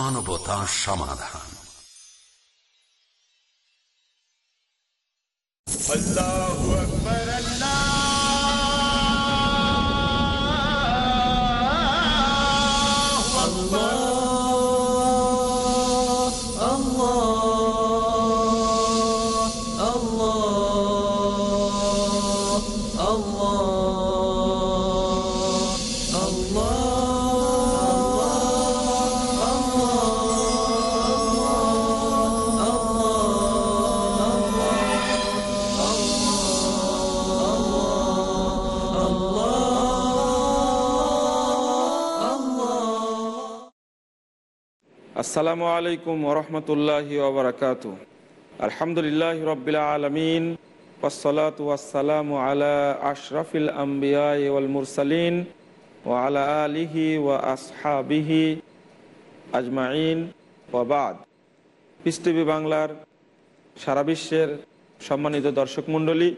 মানবতা সমাধান। আল্লাহ আকবার আল্লাহ আসসালামু আলাইকুম ওরহমতুল্লাহি ওবরাকাত আলহামদুলিল্লাহ রবিল আলমিন ওসলাত ওয়াসালামু আলা আশরাফিল আম্বিয়া ওয়াল মুরসালিন ও আলা আলিহি ওয়া আসহাবিহি আজমাইন ওবাদ পিস বাংলার সারা বিশ্বের সম্মানিত দর্শক মণ্ডলী,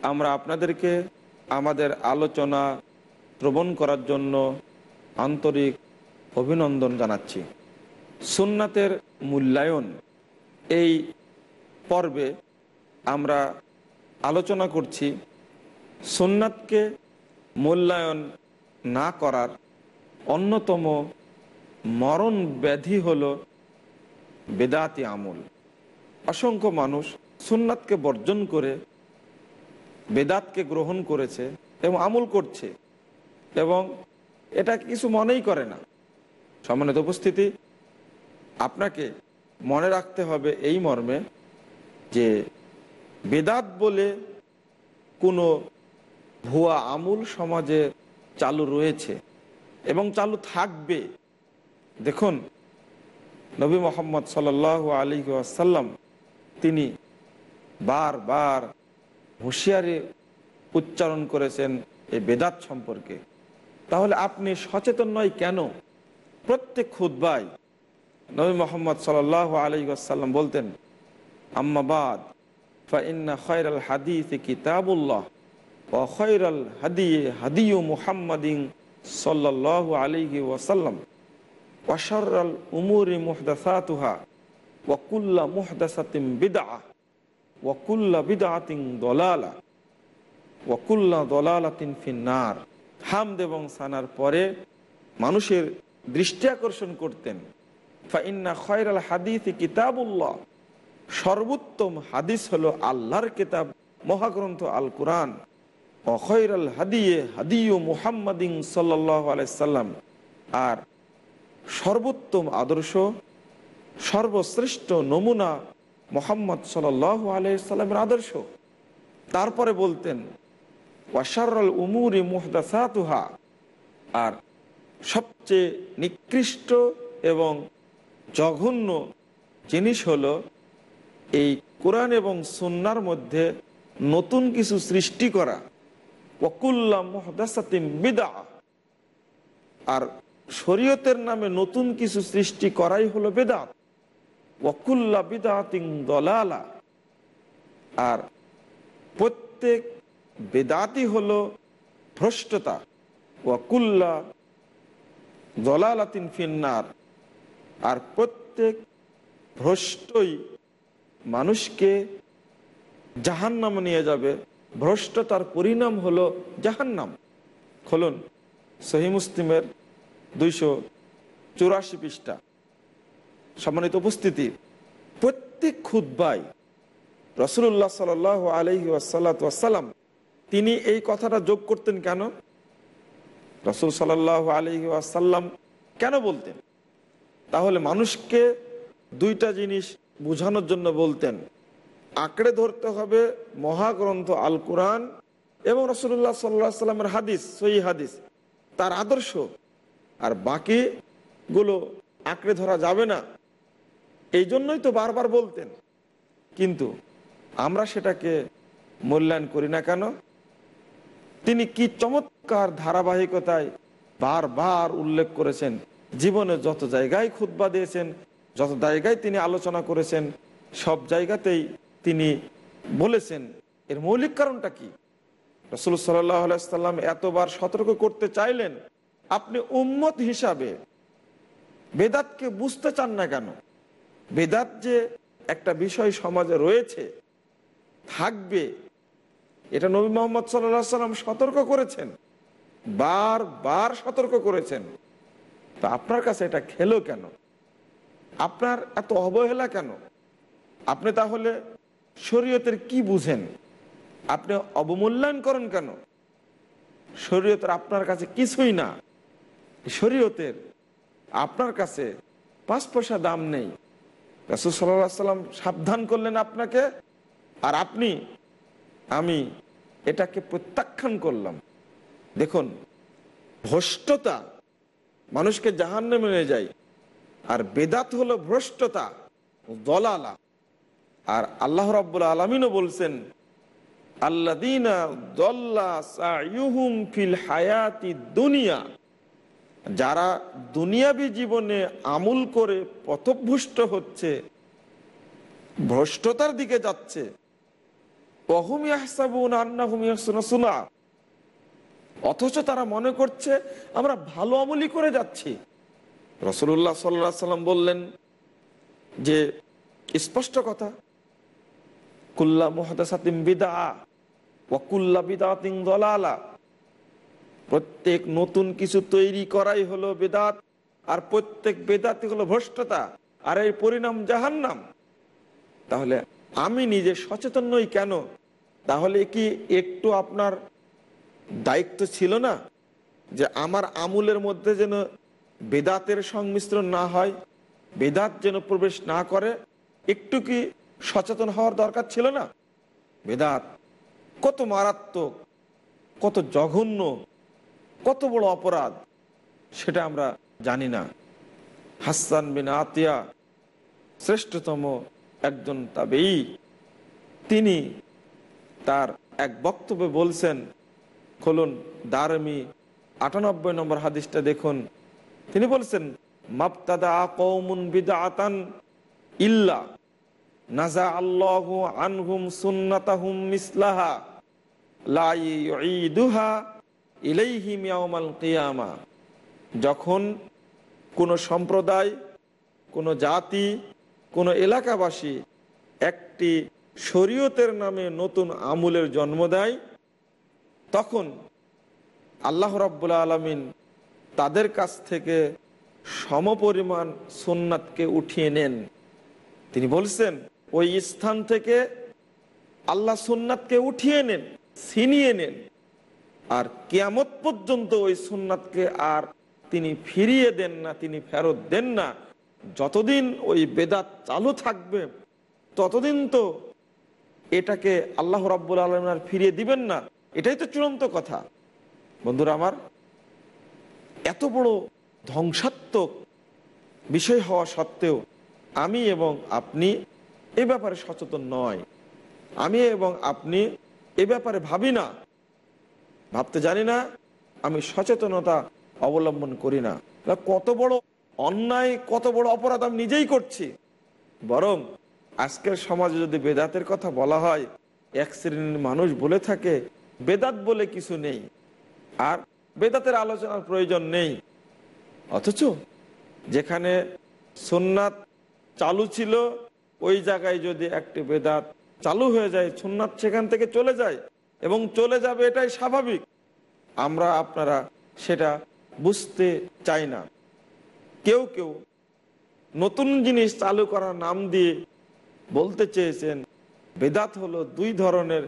আমরা আপনাদেরকে আমাদের আলোচনা শ্রবণ করার জন্য আন্তরিক অভিনন্দন জানাচ্ছি। সুন্নাতের মূল্যায়ন। এই পর্বে আমরা আলোচনা করছি সুন্নাতকে মূল্যায়ন না করার অন্যতম মরণ ব্যাধি হল বেদাতি আমল। অসংখ্য মানুষ সুন্নাতকে বর্জন করে বেদাতকে গ্রহণ করেছে এবং আমল করছে এবং এটা কিছু মনেই করে না। সম্মানিত উপস্থিতি আপনাকে মনে রাখতে হবে এই মর্মে যে বেদাত বলে কোনো ভুয়া আমূল সমাজে চালু রয়েছে এবং চালু থাকবে। দেখুন, নবী মোহাম্মদ সাল আলী আসাল্লাম তিনি বারবার হুঁশিয়ারি উচ্চারণ করেছেন এই বেদাত সম্পর্কে। তাহলে আপনি সচেতন নয় কেন? প্রত্যেক খুদ্বাই নবী মোহাম্মদ সাল আলী বলতেন আম্মাবাদ ফাইন্না খৈরাল হাদিস কিতাবুল্লাহ ও খৈরাল হাদিয়ে হাদিউ মুহাম্মদিন সাল্লাহ আলিহি ওয়াসাল্লাম ওয়াশারাল উমুরি মুহদাসাতুহা ওয়াকুল্লা মুহদাসাতিম বিদা ওয়াকুল্লা বিদাতিন দলালা ওয়াকুল্লা দলালাতিন ফিন্নার। হামদ এবং সানার পরে মানুষের দৃষ্টি আকর্ষণ করতেন। ফাইন্না খয়রাল হাদিস কিতাবুল্লাহ। সর্বোত্তম হাদিস হলো আল্লাহর কিতাব, মহাগ্রন্থ আল কোরআন অখৈরাল হাদিয়ে হাদিউ মুহাম্মাদিন সাল্লাহ আলাইসাল্লাম আর সর্বোত্তম আদর্শ, সর্বশ্রেষ্ঠ নমুনা মোহাম্মদ সাল আলাইসাল্লামের আদর্শ। তারপরে বলতেন ওয়াশারল উমুরি মুহদাসাতুহা। আর সবচেয়ে নিকৃষ্ট এবং জঘন্য জিনিস হলো এই কোরআন এবং সন্ন্যার মধ্যে নতুন কিছু সৃষ্টি করা। বিদা আর শরীয়তের নামে নতুন কিছু সৃষ্টি করাই হলো বেদাত। ওকুল্লা বিদাতিং দলালা। আর প্রত্যেক বেদাতি হলো ভ্রষ্টতা। ওয়াকুল্লা দলালাতিন ফিন্নার। আর প্রত্যেক ভ্রষ্টই মানুষকে জাহান্নাম নিয়ে যাবে। ভ্রষ্টতার পরিণাম হলো জাহান্নাম। খুলুন, সহি মুসলিমের দুইশো চুরাশি পৃষ্ঠা। সম্মানিত উপস্থিতি, প্রত্যেক খুদ্বাই রসুল্লাহ সাল আলহি আসাল্লাম তিনি এই কথাটা যোগ করতেন কেন? রসুল সাল্লাহ আলহি আসাল্লাম কেন বলতেন? তাহলে মানুষকে দুইটা জিনিস বোঝানোর জন্য বলতেন। আঁকড়ে ধরতে হবে মহাগ্রন্থ আল কোরআন এবং রসুল্লাহ সাল্লাহ সাল্লামের হাদিস সই হাদিস। তার আদর্শ। আর বাকিগুলো আঁকড়ে ধরা যাবে না। এই জন্যই তো বারবার বলতেন। কিন্তু আমরা সেটাকে মূল্যায়ন করি না কেন? তিনি কি চমৎকার ধারাবাহিকতায় বারবার উল্লেখ করেছেন। জীবনে যত জায়গায় খুদ্া দিয়েছেন, যত জায়গায় তিনি আলোচনা করেছেন, সব জায়গাতেই তিনি বলেছেন, এর মৌলিক কারণটা কি? রসুল সাল্লাম এতবার সতর্ক করতে চাইলেন, আপনি উম্মত হিসাবে বেদাতকে বুঝতে চান না কেন? বেদাত যে একটা বিষয় সমাজে রয়েছে, থাকবে, এটা নবী মোহাম্মদ সাল্লাম সতর্ক করেছেন বার বার সতর্ক করেছেন। তা আপনার কাছে এটা খেলো কেন? আপনার এত অবহেলা কেন? আপনি তাহলে শরীয়তের কি বুঝেন? আপনি অবমূল্যায়ন করেন কেন? শরীয়তের আপনার কাছে কিছুই না। শরীয়তের আপনার কাছে পাঁচ পয়সা দাম নেই। রাসুল সাল্লাহ সাল্লাম সাবধান করলেন আপনাকে। আর আপনি, আমি এটাকে প্রত্যাখ্যান করলাম। দেখুন ভ্রষ্টতা মানুষকে জাহান্নে মেনে যায়। আর বেদাত হলো ভ্রষ্টতা, দলালা। আর আল্লাহ রাব্বুল আলমিনও বলছেন আল্লাদিনা ফিল হায়াতি দুনিয়া। যারা দুনিয়াবি জীবনে আমুল করে পথভ্রষ্ট হচ্ছে, ভ্রষ্টতার দিকে যাচ্ছে। অহুম ইয়াহসাবুন আন্নাহুম ইয়াহসুনা সুনা অথচ তারা মনে করছে, আমরা ভালো আমলই করে যাচ্ছি। রসুল্লাহ সাল্লাহ সাল্লাম বললেন যে, স্পষ্ট কথা, কুল্লা মুহাদাসাতিম বিদা ওয়াকুল্লা বিদাতিং দলালা। প্রত্যেক নতুন কিছু তৈরি করাই হলো বেদাত আর প্রত্যেক বেদাতি হলো ভ্রষ্টতা, আর এর পরিণাম জাহান্নাম। তাহলে আমি নিজে সচেতন নই কেন? তাহলে কি একটু আপনার দায়িত্ব ছিল না যে আমার আমুলের মধ্যে যেন বেদাতের সংমিশ্রণ না হয়, বেদাত যেন প্রবেশ না করে, একটু কি সচেতন হওয়ার দরকার ছিল না? বেদাত কত মারাত্মক, কত জঘন্য, কত বড় অপরাধ, সেটা আমরা জানি না। হাসান বিন আতিয়া, শ্রেষ্ঠতম একজন তাবেই তিনি তার এক বক্তব্যে বলছেন খুলুন, দারমি, আটানব্বই নম্বর হাদিসটা দেখুন। তিনি বলছেন ইল্লা নাজা আল্লাহ আনহুম সুন্নাতাহুম মিসলাহা যখন কোনো সম্প্রদায়, কোনো জাতি, কোনো এলাকাবাসী একটি শরীয়তের নামে নতুন আমুলের জন্ম দেয় তখন আল্লাহ রাব্বুল আলমিন তাদের কাছ থেকে সমপরিমাণ সোননাথকে উঠিয়ে নেন। তিনি বলছেন, ওই স্থান থেকে আল্লাহ সোননাথকে উঠিয়ে নেন, ছিনিয়ে নেন। আর কেয়ামত পর্যন্ত ওই সোননাথকে আর তিনি ফিরিয়ে দেন না, তিনি ফেরত দেন না। যতদিন ওই বেদাত চালু থাকবে, ততদিন তো এটাকে আল্লাহ রাব্বুল আলম আর ফিরিয়ে দিবেন না। এটাই তো চূড়ান্ত কথা। বন্ধুরা আমার, এত বড় ধ্বংসাত্মক বিষয় হওয়া সত্ত্বেও আমি এবং আপনি এ ব্যাপারে সচেতন নয়। আমি এবং আপনি এ ব্যাপারে ভাবি না। ভাবতে জানি না, আমি সচেতনতা অবলম্বন করি না। কত বড় অন্যায়, কত বড় অপরাধ আমি নিজেই করছি। বরং আজকের সমাজে যদি বেদাতের কথা বলা হয়, এক শ্রেণির মানুষ বলে থাকে বেদাত বলে কিছু নেই। আর বেদাতের আলোচনার প্রয়োজন নেই। অথচ যেখানে সোননাথ চালু ছিল, ওই জায়গায় যদি একটি বেদাত চালু হয়ে যায় সোননাথ সেখান থেকে চলে যায় এবং চলে যাবে, এটাই স্বাভাবিক। আমরা আপনারা সেটা বুঝতে চাই না। কেউ কেউ নতুন জিনিস চালু করার নাম দিয়ে বলতে চেয়েছেন, বেদাত হলো দুই ধরনের,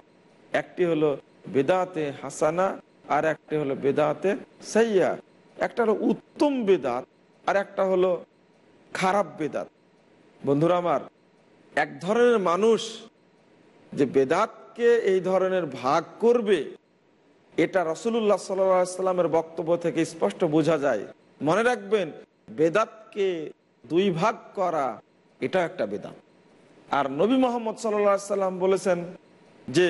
একটি হলো বেদাতে হাসানা, আর একটি হলো বেদাতে সাইয়া একটা হলো উত্তম বেদাত, আর একটা হলো খারাপ বেদাত। বন্ধুরা আমার, এক ধরনের মানুষ যে বেদাতকে এই ধরনের ভাগ করবে, এটা রসুল্লাহ সাল্লামের বক্তব্য থেকে স্পষ্ট বোঝা যায়। মনে রাখবেন, বেদাতকে দুই ভাগ করা এটা একটা বেদাত। আর নবী মোহাম্মদ সাল্লা সাল্লাম বলেছেন যে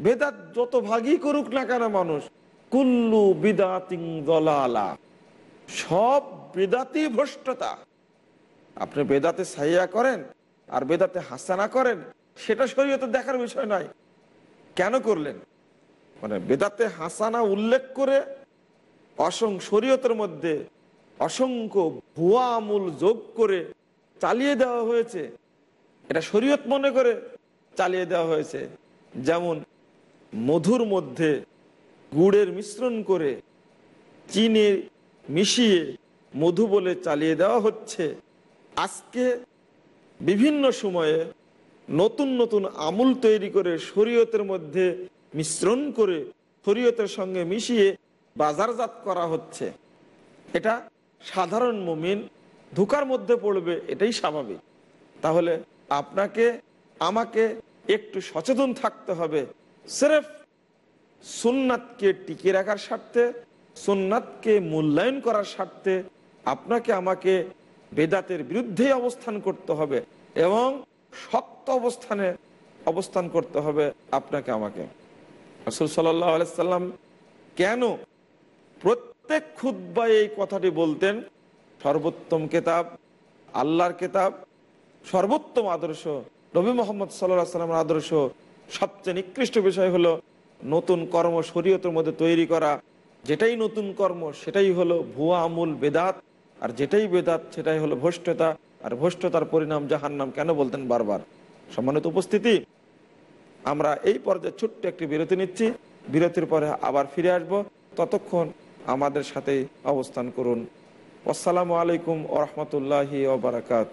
বেদাত যত ভাগই করুক না কেন মানুষ? কুল্লু বিদাতিং দলালা। সব বেদাতি ভ্রষ্টতা। আপনি বেদাতে সাইয়া করেন আর বেদাতে হাসানা করেন, সেটা শরীয়তে দেখার বিষয় নয়। কেন করলেন? মানে বেদাতে হাসানা উল্লেখ করে অসং শরীয়তের মধ্যে অসংখ্য ভুয়া আমূল যোগ করে চালিয়ে দেওয়া হয়েছে। এটা শরীয়ত মনে করে চালিয়ে দেওয়া হয়েছে। যেমন মধুর মধ্যে গুড়ের মিশ্রণ করে চিনি মিশিয়ে মধু বলে চালিয়ে দেওয়া হচ্ছে। আজকে বিভিন্ন সময়ে নতুন নতুন আমূল তৈরি করে শরীয়তের মধ্যে মিশ্রণ করে শরীয়তের সঙ্গে মিশিয়ে বাজারজাত করা হচ্ছে। এটা সাধারণ মুমিন ধোকার মধ্যে পড়বে, এটাই স্বাভাবিক। তাহলে আপনাকে, আমাকে একটু সচেতন থাকতে হবে। সেরেফ সুন্নাতকে টিকিয়ে রাখার স্বার্থে, সুন্নাতকে মূল্যায়ন করার স্বার্থে আপনাকে আমাকে বেদাতের বিরুদ্ধে অবস্থান করতে হবে এবং শক্ত অবস্থানে অবস্থান করতে হবে আপনাকে আমাকে। রসুল আলাইসাল্লাম কেন প্রত্যেক খুদ্বায় এই কথাটি বলতেন? সর্বোত্তম কেতাব, আল্লাহর কেতাব, সর্বোত্তম আদর্শ, নবী মোহাম্মদ সাল্লাহ সাল্লামের আদর্শ সবচেয়ে নিকৃষ্ট বিষয় হলো নতুন কর্ম শরীয়তের মধ্যে তৈরি করা। যেটাই নতুন কর্ম, সেটাই হলো ভুয়া আমূল, বেদাত। আর যেটাই বেদাত, সেটাই হলো ভ্রষ্টতা। আর ভ্রষ্টতার পরিণাম জাহান্নাম কেন বলতেন বারবার? সম্মানিত উপস্থিতি, আমরা এই পর্যায়ে ছোট্ট একটি বিরতি নিচ্ছি। বিরতির পরে আবার ফিরে আসব। ততক্ষণ আমাদের সাথে অবস্থান করুন। আসসালামু আলাইকুম ওরহমতুল্লাহি ওবরাকাত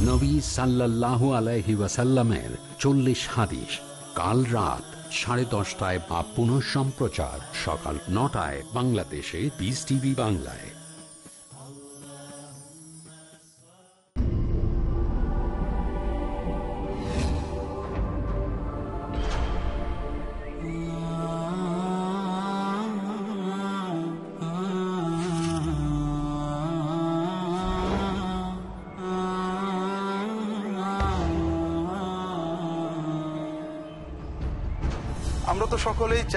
নবী সাল্লাল্লাহু আলাইহি ওয়াসাল্লামের চল্লিশ হাদিস। কাল রাত সাড়ে দশটায় বা পুনঃ সম্প্রচার সকাল নটায় বাংলাদেশে বিস টিভি বাংলায়।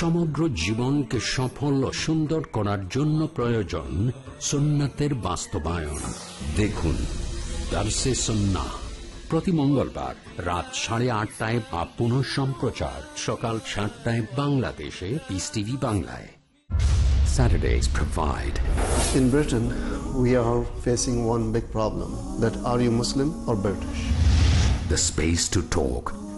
সমগ্র জীবনকে সফল ও সুন্দর করার জন্য প্রয়োজন সুন্নাতের বাস্তবায়ন। দেখুন দার্সে সন্না প্রতি মঙ্গলবার রাত সাড়ে আটটায় বা পুনঃ সম্প্রচার। সকাল সাতটায় বাংলাদেশে পিস টিভি বাংলায়। Saturdays provide In Britain, we are facing one big problem that are you Muslim or British? the space to talk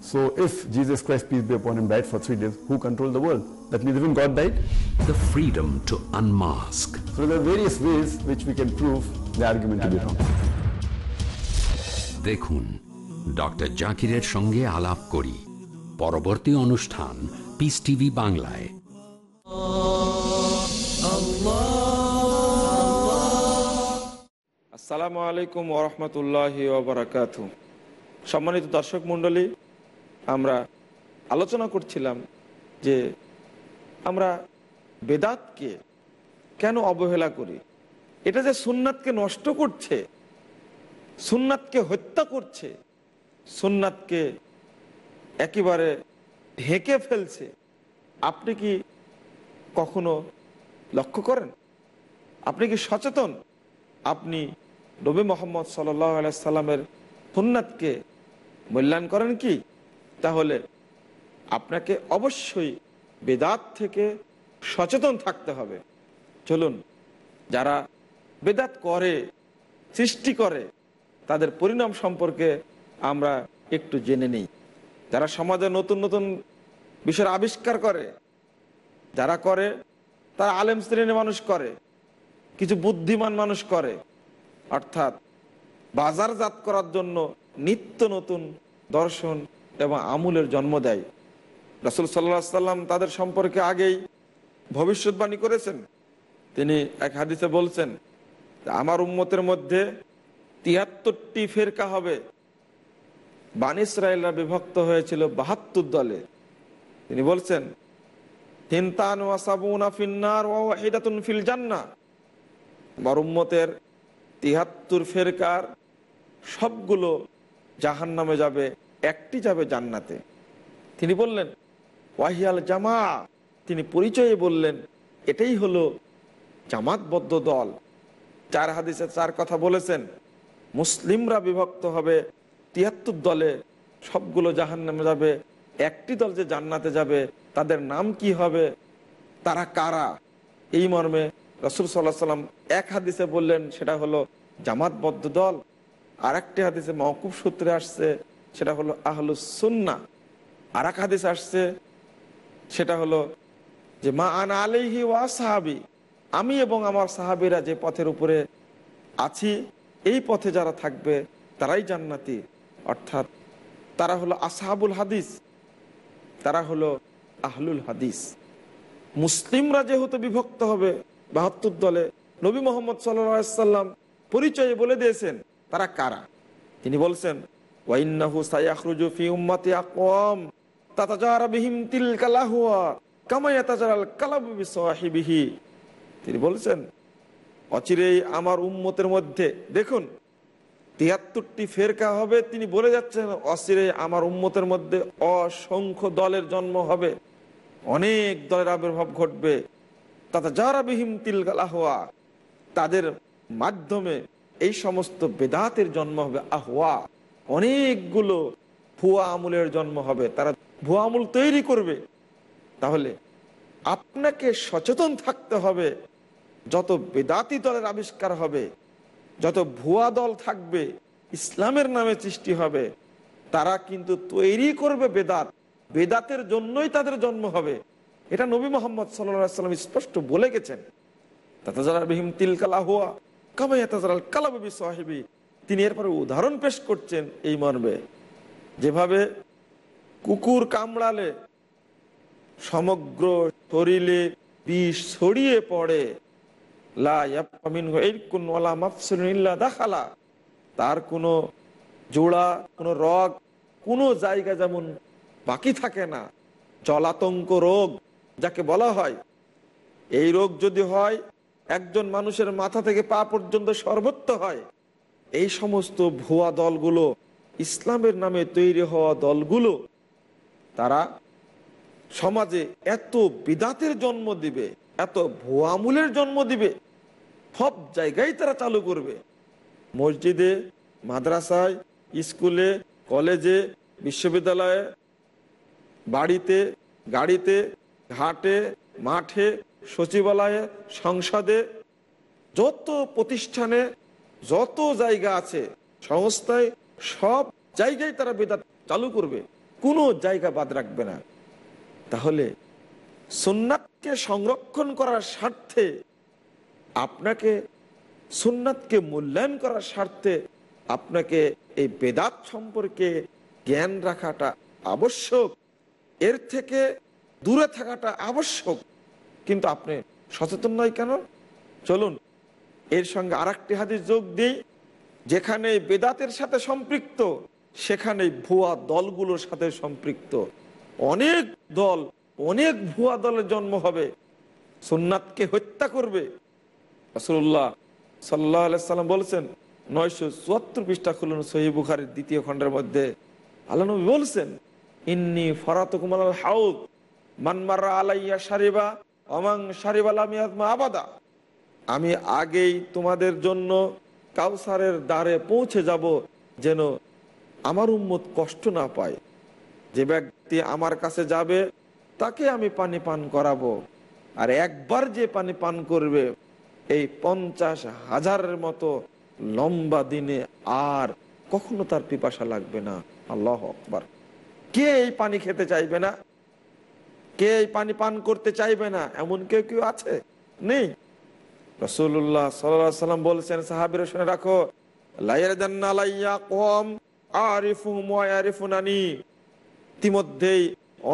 so if Jesus Christ, peace be upon him, died for three days, who controlled the world? That means even God died? the freedom to unmask So there are various ways which we can prove the argument to be wrong. দেখুন doctor জাকিরের সঙ্গে আলাপ করি পরবর্তী অনুষ্ঠান piece TV বাংলায় আসসালামু আলাইকুম ওরহমতুল্লাহ সম্মানিত দর্শক মণ্ডলী আমরা আলোচনা করছিলাম যে আমরা বেদাতকে কেন অবহেলা করি? এটা যে সুন্নাতকে নষ্ট করছে, সুন্নাতকে হত্যা করছে, সুন্নাতকে একেবারে ঢেকে ফেলছে, আপনি কি কখনো লক্ষ্য করেন? আপনি কি সচেতন? আপনি নবী মোহাম্মদ সাল্লামের সুন্নাতকে মূল্যায়ন করেন কি? তাহলে আপনাকে অবশ্যই বেদাত থেকে সচেতন থাকতে হবে। চলুন, যারা বেদাত করে, সৃষ্টি করে, তাদের পরিণাম সম্পর্কে আমরা একটু জেনে নিই। যারা সমাজে নতুন নতুন বিষয়ের আবিষ্কার করে, যারা করে, তারা আলেম শ্রেণির মানুষ করে, কিছু বুদ্ধিমান মানুষ করে। অর্থাৎ বাজারজাত করার জন্য নিত্য নতুন দর্শন এবং আমূলের জন্ম দেয়। রাসুল সাল্লাহ সাল্লাম তাদের সম্পর্কে আগেই ভবিষ্যৎবাণী করেছেন। তিনি এক হাদিসে বলছেন, আমার উম্মতের মধ্যে তিয়াত্তরটি ফেরকা হবে। বান ইসরায়েলরা বিভক্ত হয়েছিল বাহাত্তর দলে। তিনি বলছেন আমার উম্মতের তিহাত্তর ফেরকার সবগুলো জাহান নামে যাবে। একটি যাবে জান্নাতে। তিনি বললেন ওয়াহিয়াল জামা। তিনি পরিচয়ে বললেন এটাই হলো জামাতবদ্ধ দল। চার হাদিসে চার কথা বলেছেন মুসলিমরা বিভক্ত হবে তিয়াত্তর দলে সবগুলো জাহান নামে যাবে একটি দল যে জান্নাতে যাবে তাদের নাম কি হবে তারা কারা? এই মর্মে রসুল সাল্লাহ সাল্লাম এক হাদিসে বললেন সেটা হলো জামাতবদ্ধ দল। আর একটি হাদিসে মহকুব সূত্রে আসছে সেটা হলো আহলুসুন্না আর এক হাদিস আসছে, সেটা হলো যে, মা আন আলিহি ওয়া সাহাবি আমি এবং আমার সাহাবিরা যে পথের উপরে আছি, এই পথে যারা থাকবে, তারাই জান্নাতি। অর্থাৎ তারা হলো আসহাবুল হাদিস, তারা হলো আহলুল হাদিস। মুসলিমরা যেহেতু বিভক্ত হবে, বাহাত্তর দলে, নবী মোহাম্মদ সাল্লাম পরিচয়ে বলে দিয়েছেন, তারা কারা? তিনি বলছেন ওয়াইন্নাহু সায়াখরুজু ফি উম্মতি আকওয়াম। তাতাজারা বিহিম তিলকা লাহুয়া কামা ইয়াতাজারাল কালাবু বিসাহিবিহি। তিনি বলছেন, অচিরেই আমার উম্মতের মধ্যে, দেখুন, তিয়াত্তরটি ফেরকা হবে, তিনি বলে যাচ্ছেন অচিরে আমার উম্মতের মধ্যে অসংখ্য দলের জন্ম হবে, অনেক দলের আবির্ভাব ঘটবে। তাতে যারা বিহিম তিলগালাহোয়া তাদের মাধ্যমে এই সমস্ত বেদাতের জন্ম হবে আহওয়া। অনেকগুলো ভুয়া আমুলের জন্ম হবে। তারা ভুয়া আমুল তৈরি করবে। তাহলে আপনাকে সচেতন থাকতে হবে। যত বেদাতি দলের আবিষ্কার হবে, যত ভুয়া দল থাকবে, ইসলামের নামে সৃষ্টি হবে, তারা কিন্তু তৈরি করবে বেদাত। বেদাতের জন্যই তাদের জন্ম হবে। এটা নবী মোহাম্মদ সাল্লাম স্পষ্ট বলে গেছেন। তাতে বিহিম তিলকালা হুয়া কামাইয়াল কালাবি সাহেবি তিনি এরপরে উদাহরণ পেশ করছেন এই মর্মে, যেভাবে কুকুর কামড়ালে সমগ্র শরীরে বিষ ছড়িয়ে পড়ে। তার কোনো জোড়া, কোনো রগ, কোনো জায়গা যেমন বাকি থাকে না। জলাতঙ্ক রোগ, যাকে বলা হয়। এই রোগ যদি হয়, একজন মানুষের মাথা থেকে পা পর্যন্ত সর্বত্র হয়। এই সমস্ত ভুয়া দলগুলো, ইসলামের নামে তৈরি হওয়া দলগুলো, তারা সমাজে এত বিদাতের জন্ম দিবে, এত ভুয়ামূলের জন্ম দিবে, সব জায়গায় তারা চালু করবে। মসজিদে, মাদ্রাসায়, স্কুলে, কলেজে, বিশ্ববিদ্যালয়ে, বাড়িতে, গাড়িতে, ঘাটে, মাঠে, সচিবালয়ে, সংসদে, যত প্রতিষ্ঠানে যত জায়গা আছে, সংস্থায় সব জায়গায় তারা বেদাত চালু করবে। কোনো জায়গা বাদ রাখবে না। তাহলে সুন্নাতকে সংরক্ষণ করার স্বার্থে, আপনাকে সুন্নাতকে মূল্যায়ন করার স্বার্থে আপনাকে এই বেদাত সম্পর্কে জ্ঞান রাখাটা আবশ্যক। এর থেকে দূরে থাকাটা আবশ্যক। কিন্তু আপনি সচেতন নয় কেন? চলুন এর সঙ্গে আর হাদিস যোগ দিই, যেখানে বেদাতের সাথে সম্পৃক্ত সেখানে ভুয়া দলগুলোর সাথে সম্পৃক্ত। অনেক দল, অনেক ভুয়া দলের জন্ম হবে, সুন্নাতকে হত্যা করবে। রসুল্লাহ সাল্লাহ সাল্লাম বলছেন, নয়শো চুয়াত্তর পৃষ্ঠা খুলুন সহি বুখারের দ্বিতীয় খণ্ডের মধ্যে। আল্লাহ নবী বলছেন, ইন্নি ফরাতকুমাল হাউদ মানমারা আলাইয়া সারিবা অমাং সারিবালামিয়াদমা আবাদা। আমি আগেই তোমাদের জন্য কাউসারের দ্বারে পৌঁছে যাব যেন আমার উম্মত কষ্ট না পায়। যে ব্যক্তি আমার কাছে যাবে, তাকে আমি পানি পান করাবো। আর একবার যে পানি পান করবে, এই পঞ্চাশ হাজারের মতো লম্বা দিনে আর কখনো তার পিপাসা লাগবে না। আল্লাহ আকবার। কে এই পানি খেতে চাইবে না? কে এই পানি পান করতে চাইবে না? এমন কেউ কেউ আছে? নেই। রসুল্লাহ সাল্লাম বলছেন, সাহাবির শুনে রাখো ইতিমধ্যেই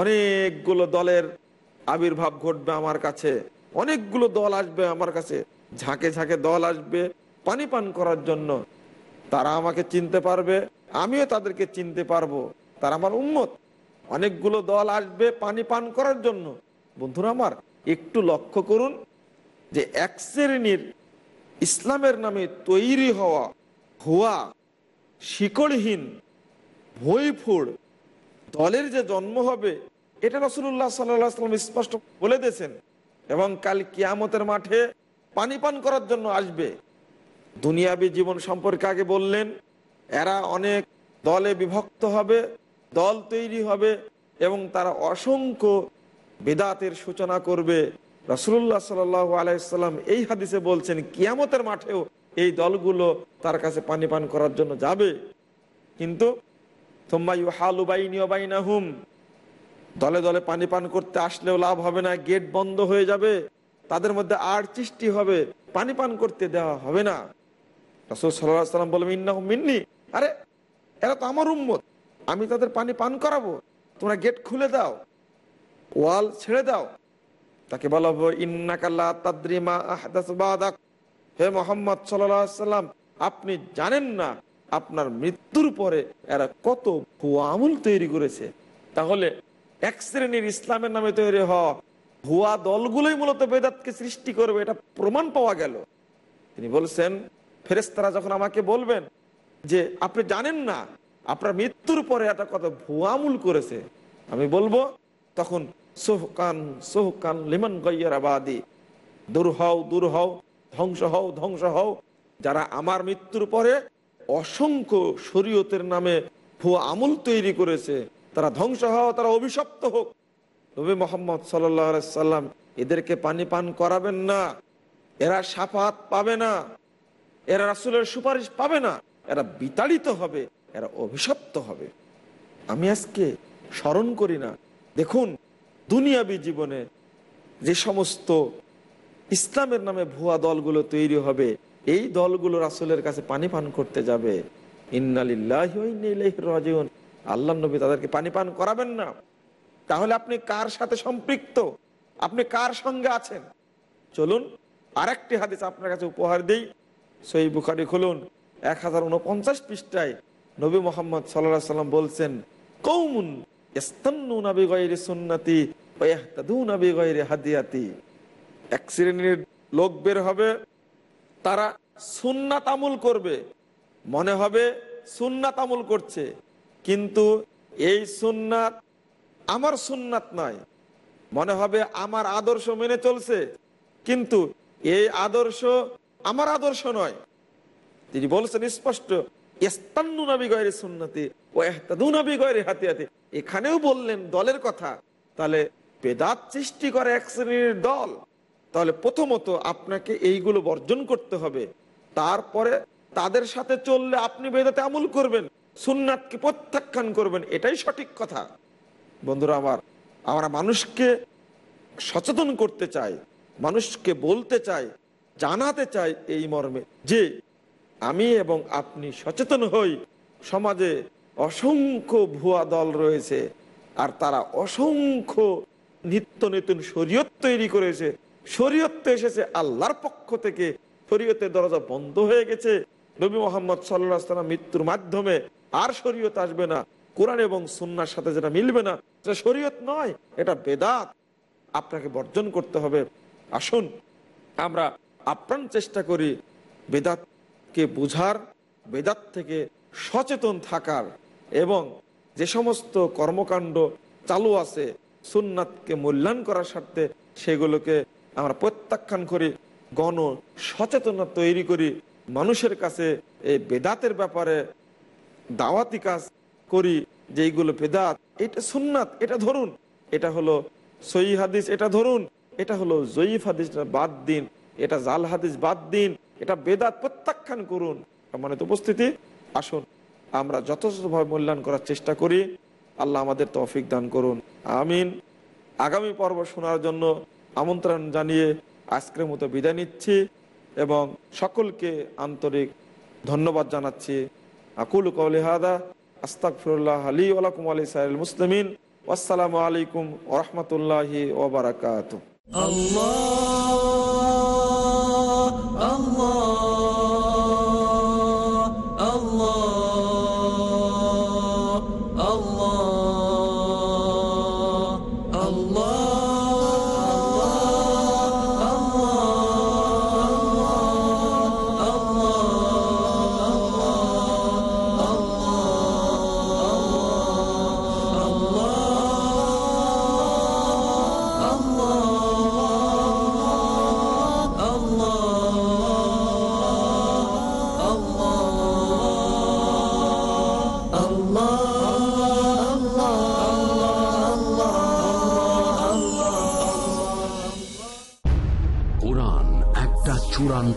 অনেকগুলো দলের আবির্ভাব ঘটবে আমার কাছে, অনেকগুলো দল আসবে আমার কাছে, ঝাঁকে ঝাঁকে দল আসবে পানি পান করার জন্য। তারা আমাকে চিনতে পারবে, আমিও তাদেরকে চিনতে পারব। তারা আমার উন্মত অনেকগুলো দল আসবে পানি পান করার জন্য। বন্ধুরা আমার, একটু লক্ষ্য করুন যে এক শ্রেণির ইসলামের নামে তৈরি হওয়া হওয়া শিকড়হীন, ভইফুড় দলের যে জন্ম হবে, এটা রসুল্লাহ সাল্লাম স্পষ্ট বলে দিয়েছেন। এবং কাল কিয়ামতের মাঠে পানি পান করার জন্য আসবে। দুনিয়াবী জীবন সম্পর্কে আগে বললেন, এরা অনেক দলে বিভক্ত হবে, দল তৈরি হবে এবং তারা অসংখ্য বেদাতের সূচনা করবে। রসুল্লাহ সাল আলাইসাল্লাম এই হাদিসে বলছেন, কিয়ামতের মাঠেও এই দলগুলো তার কাছে পানি পান করার জন্য যাবে। কিন্তু দলে দলে পানি পান করতে আসলেও লাভ হবে না, গেট বন্ধ হয়ে যাবে, তাদের মধ্যে আর সৃষ্টি হবে, পানি পান করতে দেওয়া হবে না। রসুল সাল্লাম বলবেন ইন্না মিন্নি। আরে, এরা তো আমার উম্মত, আমি তাদের পানি পান করাবো, তোমরা গেট খুলে দাও, ওয়াল ছেড়ে দাও তাকে বলা ইন্নাকাল্লা তাদ্রিমা আহদাসবাদাক হে মোহাম্মদ সাল্লাম, আপনি জানেন না আপনার মৃত্যুর পরে এরা কত ভুয়া আমল তৈরি করেছে। তাহলে এক শ্রেণির ইসলামের নামে তৈরি হওয়া ভুয়া দলগুলোই মূলত বেদাতকে সৃষ্টি করবে, এটা প্রমাণ পাওয়া গেল। তিনি বলছেন ফেরেস্তারা যখন আমাকে বলবেন যে, আপনি জানেন না আপনার মৃত্যুর পরে একটা কত ভুয়ামুল করেছে? আমি বলব, তখন সোহকান সোহকান লিমন গৈয়ারাবাদী দূর হও দূর হও, ধ্বংস হও ধ্বংস হও। যারা আমার মৃত্যুর পরে অসংখ্য শরীয়তের নামে ভুয়া আমল তৈরি করেছে, তারা ধ্বংস হও, তারা অভিশপ্ত হোক। নবী মোহাম্মদ সাল্লাম এদেরকে পানি পান করাবেন না, এরা সাফাত পাবে না, এরা রাসুলের সুপারিশ পাবে না, এরা বিতাড়িত হবে, এরা অভিশপ্ত হবে। আমি আজকে স্মরণ করি না, দেখুন দুনিয়াবী জীবনে যে সমস্ত ইসলামের নামে ভুয়া দলগুলো তৈরি হবে, এই দলগুলো রাসুলের কাছে পানি পান করতে যাবে। আল্লাহ নবী তাদেরকে পানি পান করাবেন না। তাহলে আপনি কার সাথে সম্পৃক্ত? আপনি কার সঙ্গে আছেন? চলুন, আরেকটি হাদিস আপনার কাছে উপহার দিই। সই বুখারি খুলুন, এক হাজার উনপঞ্চাশ পৃষ্ঠায় নবী মোহাম্মদ সাল্লাহ সাল্লাম বলছেন কৌমুন সুন্নতি হাদিয়াতি। এক শ্রেণির লোক বের হবে, তারা সুন্নাত আমল করবে, মনে হবে সুন্নাত আমল করছে, কিন্তু এই সুন্নাত আমার সুন্নাত নয়। মনে হবে আমার আদর্শ মেনে চলছে, কিন্তু এই আদর্শ আমার আদর্শ নয়। তিনি বলছেন, স্পষ্ট এখানেও বললেন দলের কথা। তাহলে বেদাত সৃষ্টি করে এক শ্রেণির দল। তাহলে প্রথমত আপনাকে এইগুলো বর্জন করতে হবে। তারপরে তাদের সাথে চললে আপনি বেদাতে আমল করবেন, সুন্নাতকে প্রত্যাখ্যান করবেন, এটাই সঠিক কথা। বন্ধুরা, আমার, আমরা মানুষকে সচেতন করতে চাই, মানুষকে বলতে চাই, জানাতে চাই এই মর্মে যে আমি এবং আপনি সচেতন হই। সমাজে অসংখ্য ভুয়া দল রয়েছে, আর তারা অসংখ্য নিত্য নতুন শরীয়ত তৈরি করেছে। শরীয়ত এসেছে আল্লাহর পক্ষ থেকে। শরীয়তের দরজা বন্ধ হয়ে গেছে। নবী মোহাম্মদ সাল্লাহ মৃত্যুর মাধ্যমে আর শরীয়ত আসবে না। কোরআন এবং সুন্নার সাথে যেটা মিলবে না, সেটা শরীয়ত নয়, এটা বেদাত। আপনাকে বর্জন করতে হবে। আসুন, আমরা আপ্রাণ চেষ্টা করি বেদাতকে বুঝার, বেদাত থেকে সচেতন থাকার এবং যে সমস্ত কর্মকাণ্ড চালু আছে, সুন্নাতকে মূল্যায়ন করার স্বার্থে সেগুলোকে আমরা প্রত্যাখ্যান করি, গণ সচেতনতা তৈরি করি, মানুষের কাছে এই বেদাতের ব্যাপারে দাওয়াতি কাজ করি যে এইগুলো বেদাত, এটা সুন্নাত, এটা ধরুন, এটা হলো সই হাদিস, এটা ধরুন, এটা হলো জয়ীফ হাদিস বাদ দিন। এটা জাল হাদিস বাদ দিন, এটা বেদাত প্রত্যাখ্যান করুন। মানে উপস্থিতি, আসুন, আমরা যথেষ্টভাবে মূল্যায়ন করার চেষ্টা করি। আল্লাহ আমাদের তৌফিক দান করুন। আমিন। আগামী পর্ব শোনার জন্য আমন্ত্রণ জানিয়ে আজকের মতো বিদায় নিচ্ছি এবং সকলকে আন্তরিক ধন্যবাদ জানাচ্ছি। আকুল কৌলি হাদা আস্তাক ফিরুল্লাহ আলী ওয়ালাকুম আলী সাইল মুসলিমিন। আসসালামু আলাইকুম ওরহমতুল্লাহি ওবরাকাত কোরআন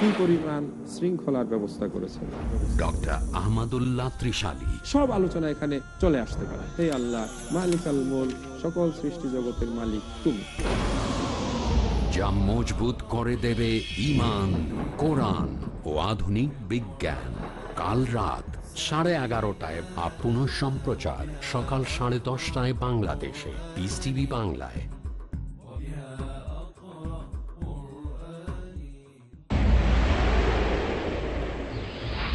কি পরিমাণ শৃঙ্খলার ব্যবস্থা করেছেন। ডক্টর আহমদুল্লাহ ত্রিশালী। সব আলোচনা এখানে চলে আসতে পারে। হে আল্লাহ মালিক আল মোল সকল সৃষ্টি জগতের মালিক তুমি। যা মজবুত করে দেবে ইমান কোরআন ও আধুনিক বিজ্ঞান। কাল রাত সাড়ে এগারোটায় বা পুনঃ সম্প্রচার সকাল সাড়ে দশটায় বাংলাদেশে। টিভি বাংলায়।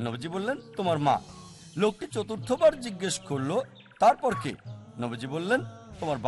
নবীজি বললেন তোমার মা। লোকটি চতুর্থবার জিজ্ঞেস করল তারপর কে? নবজি বললেন তোমার